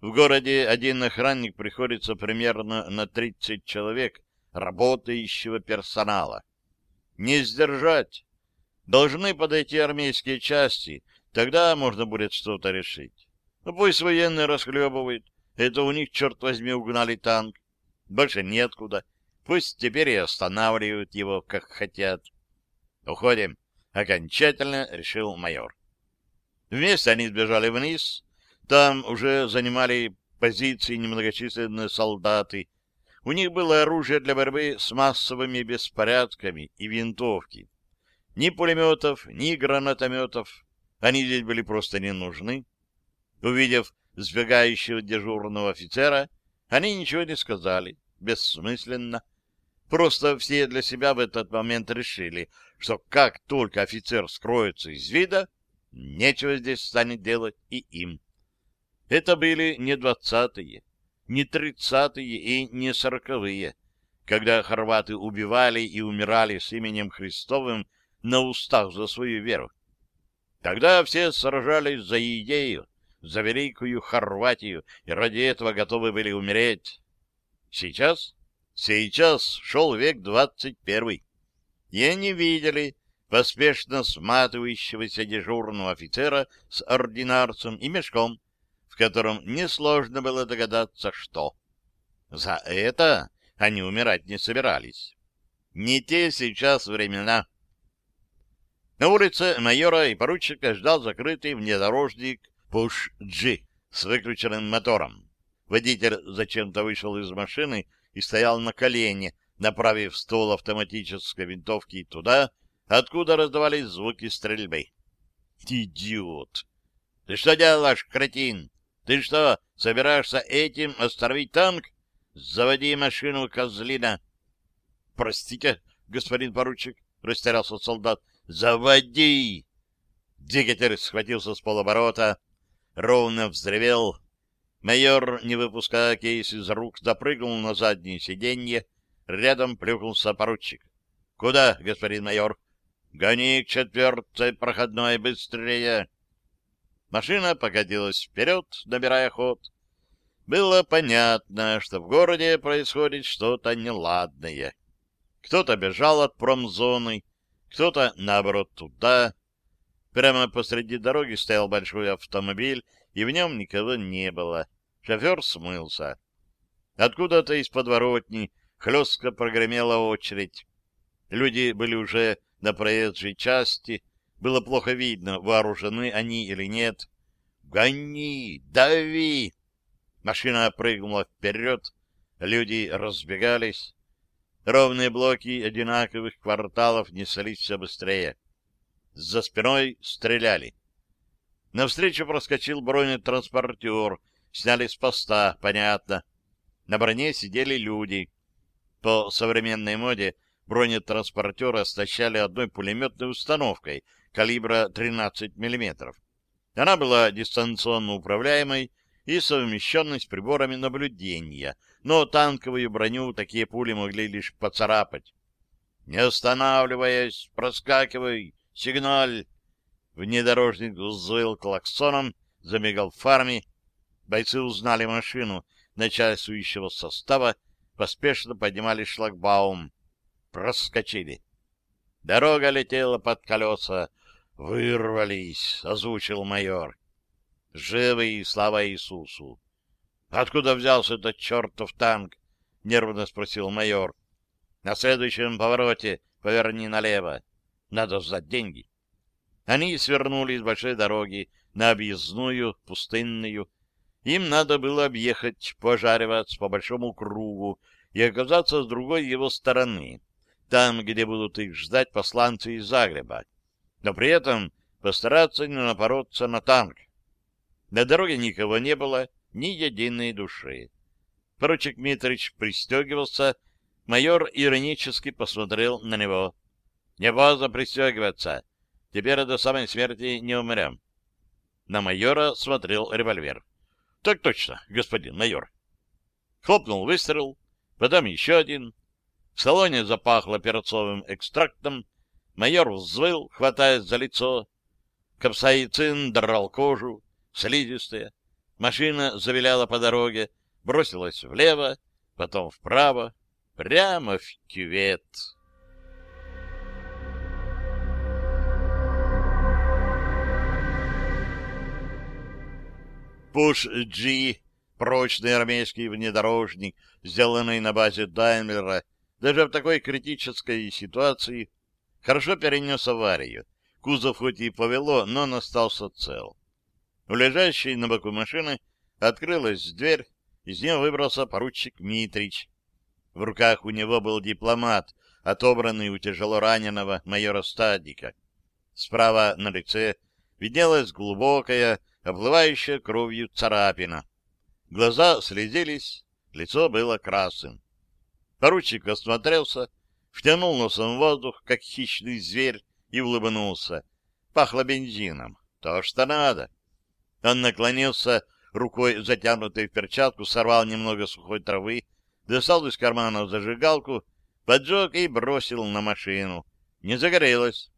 Speaker 1: В городе один охранник приходится примерно на 30 человек работающего персонала. Не сдержать. Должны подойти армейские части, Тогда можно будет что-то решить. Ну, пусть военные расхлебывают. Это у них, черт возьми, угнали танк. Больше неоткуда. Пусть теперь и останавливают его, как хотят. Уходим. Окончательно решил майор. Вместе они сбежали вниз. Там уже занимали позиции немногочисленные солдаты. У них было оружие для борьбы с массовыми беспорядками и винтовки. Ни пулеметов, ни гранатометов, они здесь были просто не нужны. Увидев сбегающего дежурного офицера, они ничего не сказали. Бессмысленно. Просто все для себя в этот момент решили, что как только офицер скроется из вида, нечего здесь станет делать и им. Это были не двадцатые, не тридцатые и не сороковые, когда хорваты убивали и умирали с именем Христовым на устах за свою веру. Тогда все сражались за идею, за великую Хорватию, и ради этого готовы были умереть. Сейчас? Сейчас шел век двадцать первый. И они видели поспешно сматывающегося дежурного офицера с ординарцем и мешком, котором несложно было догадаться, что. За это они умирать не собирались. Не те сейчас времена. На улице майора и поручика ждал закрытый внедорожник Пуш-Джи с выключенным мотором. Водитель зачем-то вышел из машины и стоял на колене, направив ствол автоматической винтовки туда, откуда раздавались звуки стрельбы. «Идиот! Ты что делаешь, кретин? Ты что, собираешься этим остановить танк? Заводи машину, козлина!» «Простите, господин поручик», — растерялся солдат, «Заводи!» Двигатель схватился с полоборота, ровно взревел. Майор, не выпуская кейс из рук, запрыгнул на заднее сиденье. Рядом плюхнулся поручик. «Куда, господин майор?» «Гони к четвертой проходной быстрее!» Машина покатилась вперед, набирая ход. Было понятно, что в городе происходит что-то неладное. Кто-то бежал от промзоны, кто-то, наоборот, туда. Прямо посреди дороги стоял большой автомобиль, и в нем никого не было. Шофер смылся. Откуда-то из подворотни хлестко прогремела очередь. Люди были уже на проезжей части. Было плохо видно, вооружены они или нет. «Гони! Дави!» Машина прыгнула вперед. Люди разбегались. Ровные блоки одинаковых кварталов неслись все быстрее. За спиной стреляли. Навстречу проскочил бронетранспортер. Сняли с поста, понятно. На броне сидели люди. По современной моде бронетранспортеры оснащали одной пулеметной установкой калибра 13 мм. Она была дистанционно управляемой и совмещенной с приборами наблюдения — но танковую броню такие пули могли лишь поцарапать. Не останавливаясь, проскакивай, сигналь. Внедорожник взвыл клаксоном, замигал фарами. Бойцы узнали машину начальствующего состава, поспешно поднимали шлагбаум. Проскочили. Дорога летела под колеса. «Вырвались!» — озвучил майор. «Живый, слава Иисусу!» «Откуда взялся этот чертов танк?» — нервно спросил майор. «На следующем повороте поверни налево. Надо сдать деньги». Они свернули с большой дороги на объездную, пустынную. Им надо было объехать, пожариваться по большому кругу и оказаться с другой его стороны, там, где будут их ждать посланцы из Загреба, но при этом постараться не напороться на танк. На дороге никого не было, ни единой души. Поручик Митрич пристегивался, майор иронически посмотрел на него. — Не поздно пристегиваться. Теперь до самой смерти не умрем. На майора смотрел револьвер. — Так точно, господин майор. Хлопнул выстрел, потом еще один. В салоне запахло перцовым экстрактом. Майор взвыл, хватаясь за лицо. Капсаицин драл кожу, слизистая. Машина завиляла по дороге, бросилась влево, потом вправо, прямо в кювет. Пуш-Джи, прочный армейский внедорожник, сделанный на базе Даймлера, даже в такой критической ситуации хорошо перенес аварию. Кузов хоть и повело, но он остался цел. У лежащей на боку машины открылась дверь, из нее выбрался поручик Митрич. В руках у него был дипломат, отобранный у тяжело раненого майора Стадника. Справа на лице виднелась глубокая, оплывающая кровью царапина. Глаза слезились, лицо было красным. Поручик осмотрелся, втянул носом воздух, как хищный зверь, и улыбнулся. Пахло бензином. То, что надо. Он наклонился, рукой затянутой в перчатку, сорвал немного сухой травы, достал из кармана зажигалку, поджег и бросил на машину. Не загорелось.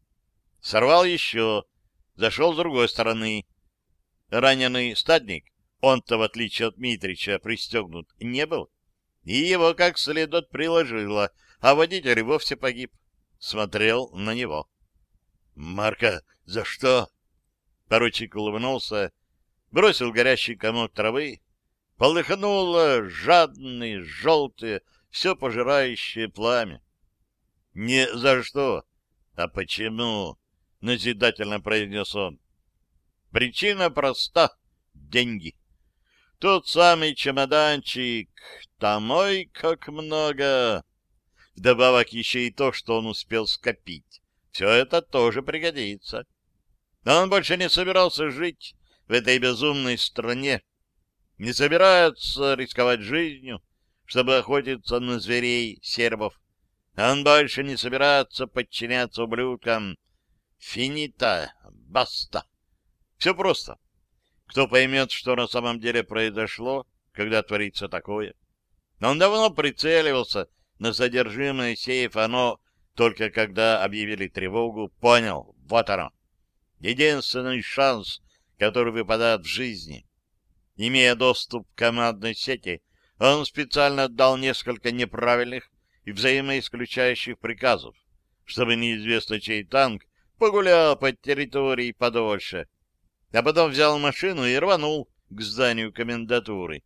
Speaker 1: Сорвал еще, зашел с другой стороны. Раненый стадник, он-то, в отличие от Митрича, пристегнут не был и его как следует приложило, а водитель вовсе погиб. Смотрел на него. — Марка, за что? Поручик улыбнулся, бросил горящий комок травы. Полыхнуло жадное, желтое, все пожирающее пламя. — Не за что, а почему? — назидательно произнес он. — Причина проста — деньги. Тот самый чемоданчик, там ой, как много. Вдобавок еще и то, что он успел скопить. Все это тоже пригодится. Но он больше не собирался жить в этой безумной стране. Не собирается рисковать жизнью, чтобы охотиться на зверей сербов. Он больше не собирается подчиняться ублюдкам. Финита, баста. Все просто. Кто поймет, что на самом деле произошло, когда творится такое? Он давно прицеливался на содержимое сейфа, но только когда объявили тревогу, понял, вот оно. Единственный шанс, который выпадает в жизни. Имея доступ к командной сети, он специально дал несколько неправильных и взаимоисключающих приказов, чтобы неизвестно чей танк погулял по территории подольше, а потом взял машину и рванул к зданию комендатуры.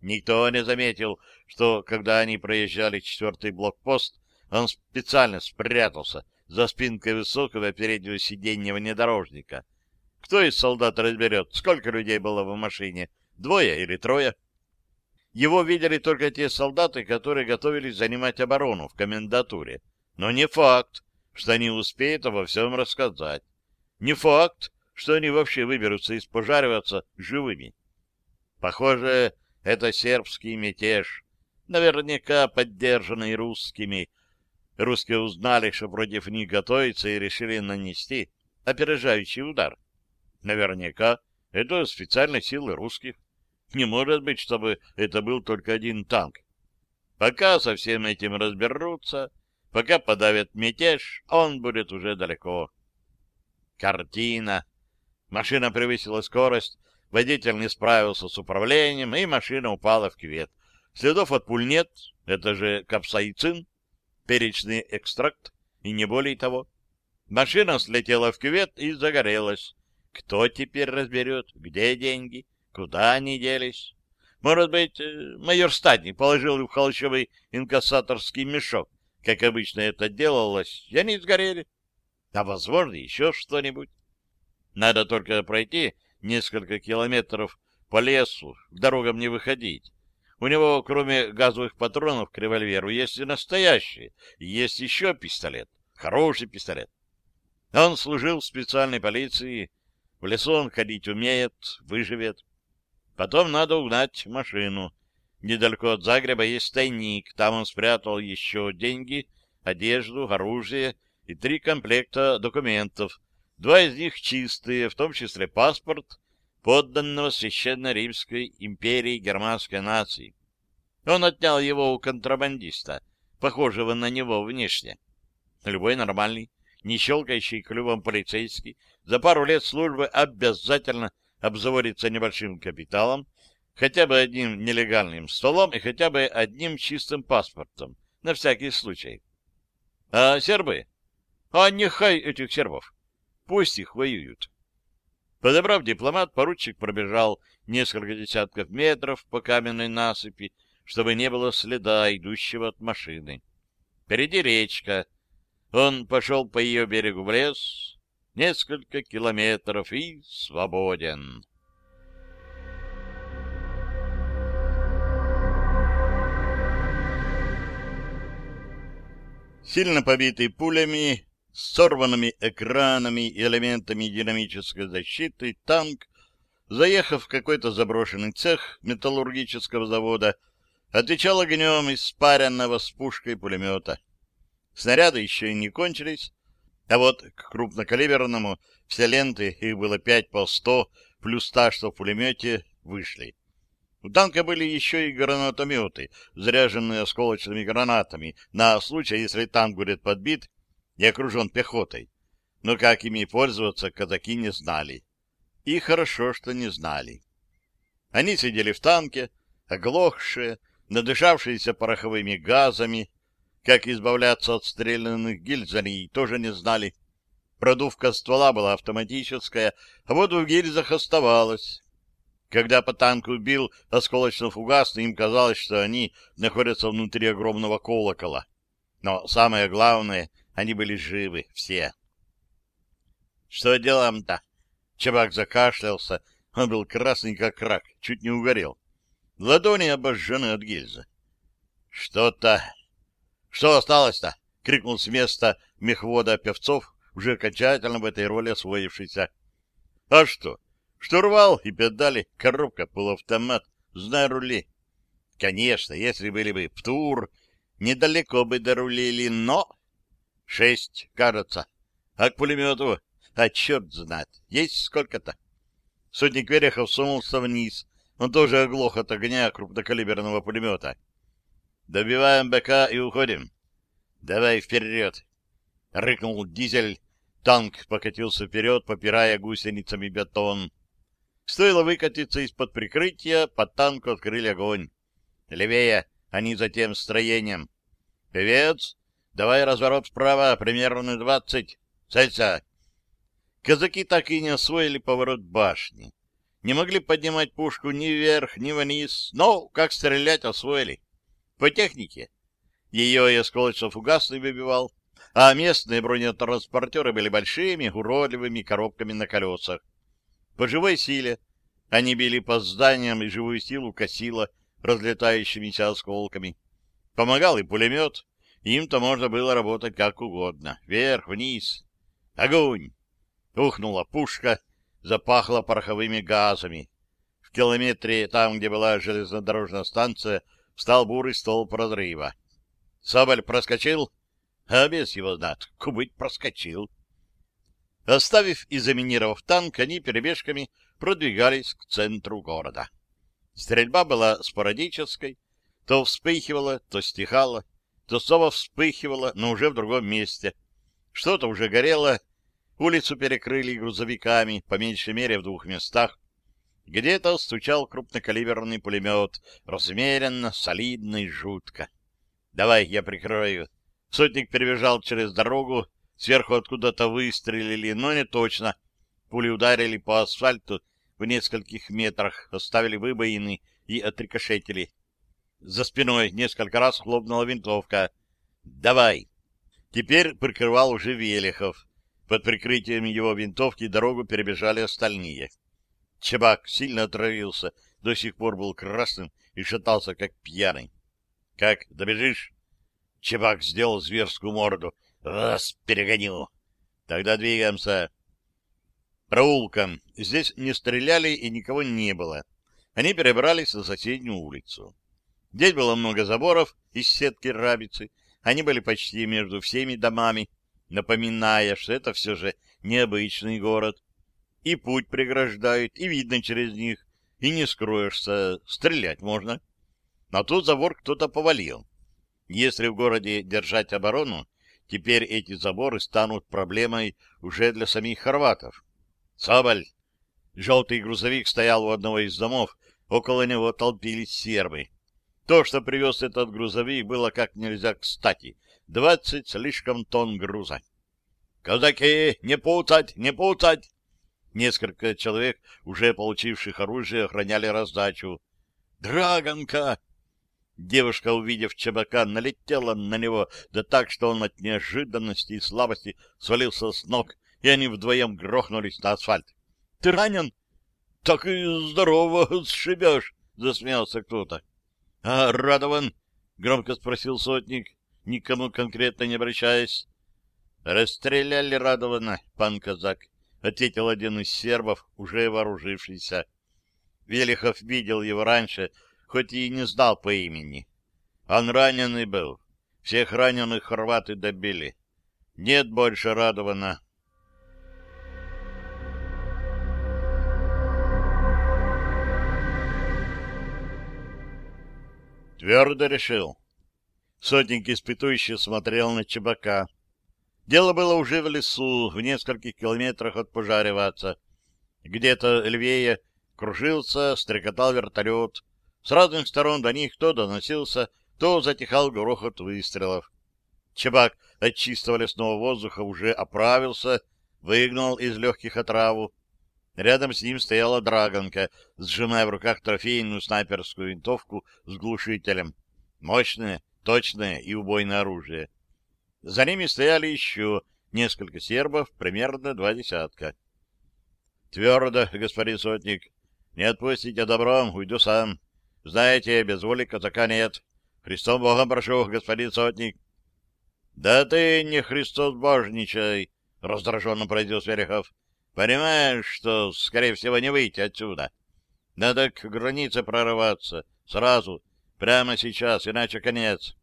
Speaker 1: Никто не заметил, что, когда они проезжали четвертый блокпост, он специально спрятался за спинкой высокого переднего сиденья внедорожника. Кто из солдат разберет, сколько людей было в машине, двое или трое? Его видели только те солдаты, которые готовились занимать оборону в комендатуре. Но не факт, что они успеют обо всем рассказать. Не факт, что они вообще выберутся из пожариваться живыми. Похоже, это сербский мятеж, наверняка поддержанный русскими. Русские узнали, что против них готовится, и решили нанести опережающий удар. Наверняка это специальные силы русских. Не может быть, чтобы это был только один танк. Пока со всем этим разберутся, Пока подавят мятеж, он будет уже далеко. Картина. Машина превысила скорость, водитель не справился с управлением, и машина упала в кювет. Следов от пуль нет, это же капсаицин, перечный экстракт, и не более того. Машина слетела в кювет и загорелась. Кто теперь разберет, где деньги, куда они делись? Может быть, э, майор Статник положил их в холщовый инкассаторский мешок, как обычно это делалось, и они сгорели. А, возможно, еще что-нибудь. Надо только пройти несколько километров по лесу, к дорогам не выходить. У него, кроме газовых патронов к револьверу, есть и настоящий, есть еще пистолет, хороший пистолет. Он служил в специальной полиции, в лесу он ходить умеет, выживет. Потом надо угнать машину. Недалеко от Загреба есть тайник, там он спрятал еще деньги, одежду, оружие и три комплекта документов. Два из них чистые, в том числе паспорт подданного Священной Римской империи германской нации. Он отнял его у контрабандиста, похожего на него внешне. Любой нормальный, не щелкающий клювом полицейский, за пару лет службы обязательно обзаводится небольшим капиталом, хотя бы одним нелегальным столом и хотя бы одним чистым паспортом, на всякий случай. А сербы? А нехай этих сербов. Пусть их воюют. Подобрав дипломат, поручик пробежал несколько десятков метров по каменной насыпи, чтобы не было следа, идущего от машины. Впереди речка. Он пошел по ее берегу в лес, несколько километров и свободен. Сильно побитый пулями, с сорванными экранами и элементами динамической защиты, танк, заехав в какой-то заброшенный цех металлургического завода, отвечал огнем из спаренного с пушкой пулемета. Снаряды еще и не кончились, а вот к крупнокалиберному все ленты, их было пять по сто, плюс та, что в пулемете, вышли. У танка были еще и гранатометы, заряженные осколочными гранатами, на случай, если танк будет подбит и окружен пехотой. Но как ими пользоваться, казаки не знали. И хорошо, что не знали. Они сидели в танке, оглохшие, надышавшиеся пороховыми газами, как избавляться от стрелянных гильз они тоже не знали. Продувка ствола была автоматическая, а вот в гильзах оставалась. Когда по танку бил осколочно-фугасный, им казалось, что они находятся внутри огромного колокола. Но самое главное, они были живы, все. — Что делаем-то? Чебак закашлялся. Он был красный, как рак, чуть не угорел. Ладони обожжены от гильзы. — Что-то «Что осталось-то?» — крикнул с места мехвода Певцов, уже окончательно в этой роли освоившийся. «А что? Штурвал и педали, коробка, полуавтомат, знай рули». «Конечно, если были бы в тур, недалеко бы дорулили, но...» «Шесть, кажется. А к пулемету? А черт знает, есть сколько-то?» Сотник Верехов сунулся вниз. Он тоже оглох от огня крупнокалиберного пулемета. Добиваем БК и уходим. Давай вперед. Рыкнул дизель. Танк покатился вперед, попирая гусеницами бетон. Стоило выкатиться из-под прикрытия, по танку открыли огонь. Левее, они за тем строением. Певец, давай разворот вправо, примерно двадцать. Целься. Казаки так и не освоили поворот башни. Не могли поднимать пушку ни вверх, ни вниз, но как стрелять освоили. По технике. Ее и осколочно-фугасный выбивал, а местные бронетранспортеры были большими, уродливыми коробками на колесах. По живой силе они били по зданиям и живую силу косило разлетающимися осколками. Помогал и пулемет, им-то можно было работать как угодно, вверх, вниз. Огонь! Ухнула пушка, запахло пороховыми газами. В километре там, где была железнодорожная станция, встал бурый столб разрыва. Соболь проскочил, а без его знат, кубыть проскочил. Оставив и заминировав танк, они перебежками продвигались к центру города. Стрельба была спорадической, то вспыхивала, то стихала, то снова вспыхивало, но уже в другом месте. Что-то уже горело, улицу перекрыли грузовиками, по меньшей мере в двух местах. Где-то стучал крупнокалиберный пулемет, размеренно, солидно и жутко. «Давай, я прикрою». Сотник перебежал через дорогу, сверху откуда-то выстрелили, но не точно. Пули ударили по асфальту в нескольких метрах, оставили выбоины и отрикошетили. За спиной несколько раз хлопнула винтовка. «Давай!» Теперь прикрывал уже Велихов. Под прикрытием его винтовки дорогу перебежали остальные. Чебак сильно отравился, до сих пор был красным и шатался, как пьяный. — Как, добежишь? Чебак сделал зверскую морду. — Вас перегоню. — Тогда двигаемся. Проулком. Здесь не стреляли и никого не было. Они перебрались на соседнюю улицу. Здесь было много заборов из сетки рабицы. Они были почти между всеми домами, напоминая, что это все же необычный город и путь преграждают, и видно через них, и не скроешься, стрелять можно. А тут забор кто-то повалил. Если в городе держать оборону, теперь эти заборы станут проблемой уже для самих хорватов. Соболь! Желтый грузовик стоял у одного из домов, около него толпились сербы. То, что привез этот грузовик, было как нельзя кстати. Двадцать слишком тонн груза. «Казаки, не путать, не путать!» Несколько человек, уже получивших оружие, охраняли раздачу. «Драгонка!» Девушка, увидев Чебака, налетела на него, да так, что он от неожиданности и слабости свалился с ног, и они вдвоем грохнулись на асфальт. — Ты ранен? — Так и здорово сшибешь, — засмеялся кто-то. — А Радован? — громко спросил сотник, никому конкретно не обращаясь. — Расстреляли Радована, пан казак. — ответил один из сербов, уже вооружившийся. Велихов видел его раньше, хоть и не знал по имени. Он раненый был. Всех раненых хорваты добили. Нет больше Радована. Твердо решил. Сотник испытующий смотрел на Чебака. Дело было уже в лесу, в нескольких километрах от Пожареваца. Где-то левее кружился, стрекотал вертолет. С разных сторон до них то доносился, то затихал грохот выстрелов. Чебак от чистого лесного воздуха уже оправился, выгнал из легких отраву. Рядом с ним стояла драгонка, сжимая в руках трофейную снайперскую винтовку с глушителем. Мощное, точное и убойное оружие. За ними стояли еще несколько сербов, примерно два десятка. — Твердо, господин сотник. Не отпустите добром, уйду сам. Знаете, без воли казака нет. Христом Богом прошу, господин сотник. — Да ты не Христос божничай, — раздраженно произнес Верехов. — Понимаешь, что, скорее всего, не выйти отсюда. Надо к границе прорываться. Сразу. Прямо сейчас, иначе конец.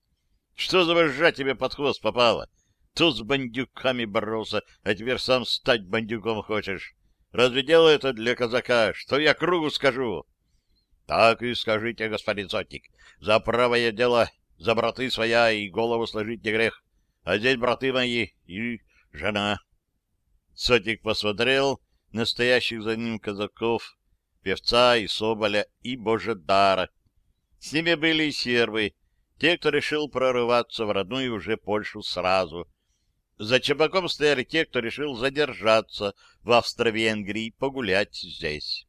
Speaker 1: Что за вожжа тебе под хвост попало? Тут с бандюками боролся, а теперь сам стать бандюком хочешь. Разве дело это для казака? Что я кругу скажу? Так и скажите, господин сотник. За правое дело, за браты своя и голову сложить не грех. А здесь браты мои и жена. Сотник посмотрел настоящих за ним казаков, певца и соболя, и божедара. С ними были и сервы, те, кто решил прорываться в родную уже Польшу сразу. За Чебаком стояли те, кто решил задержаться в Австро-Венгрии, погулять здесь.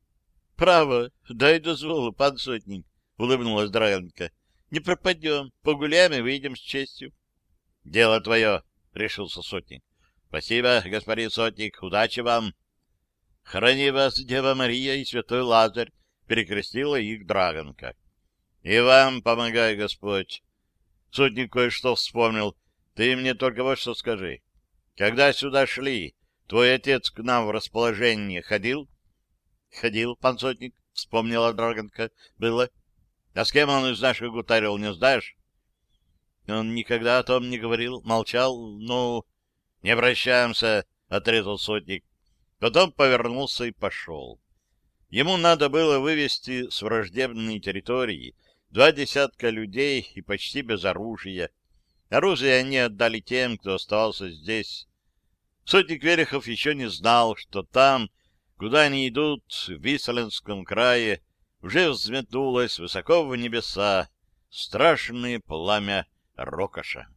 Speaker 1: — Право, дай дозволу, пан сотник, — улыбнулась Драгонка. — Не пропадем, погуляем и выйдем с честью. — Дело твое, — решился сотник. — Спасибо, господин сотник, удачи вам. — Храни вас, Дева Мария и Святой Лазарь, — перекрестила их Драгонка. И вам помогай, Господь. Сотник кое-что вспомнил. Ты мне только вот что скажи. Когда сюда шли, твой отец к нам в расположение ходил? Ходил, пан сотник, вспомнила Драгонка. Было. А с кем он из наших гутарил, не знаешь? Он никогда о том не говорил, молчал. Ну, не обращаемся, отрезал сотник. Потом повернулся и пошел. Ему надо было вывести с враждебной территории два десятка людей и почти без оружия. Оружие они отдали тем, кто оставался здесь. Сотник Верехов еще не знал, что там, куда они идут, в Висоленском крае, уже взметнулось высоко в небеса страшное пламя Рокоша.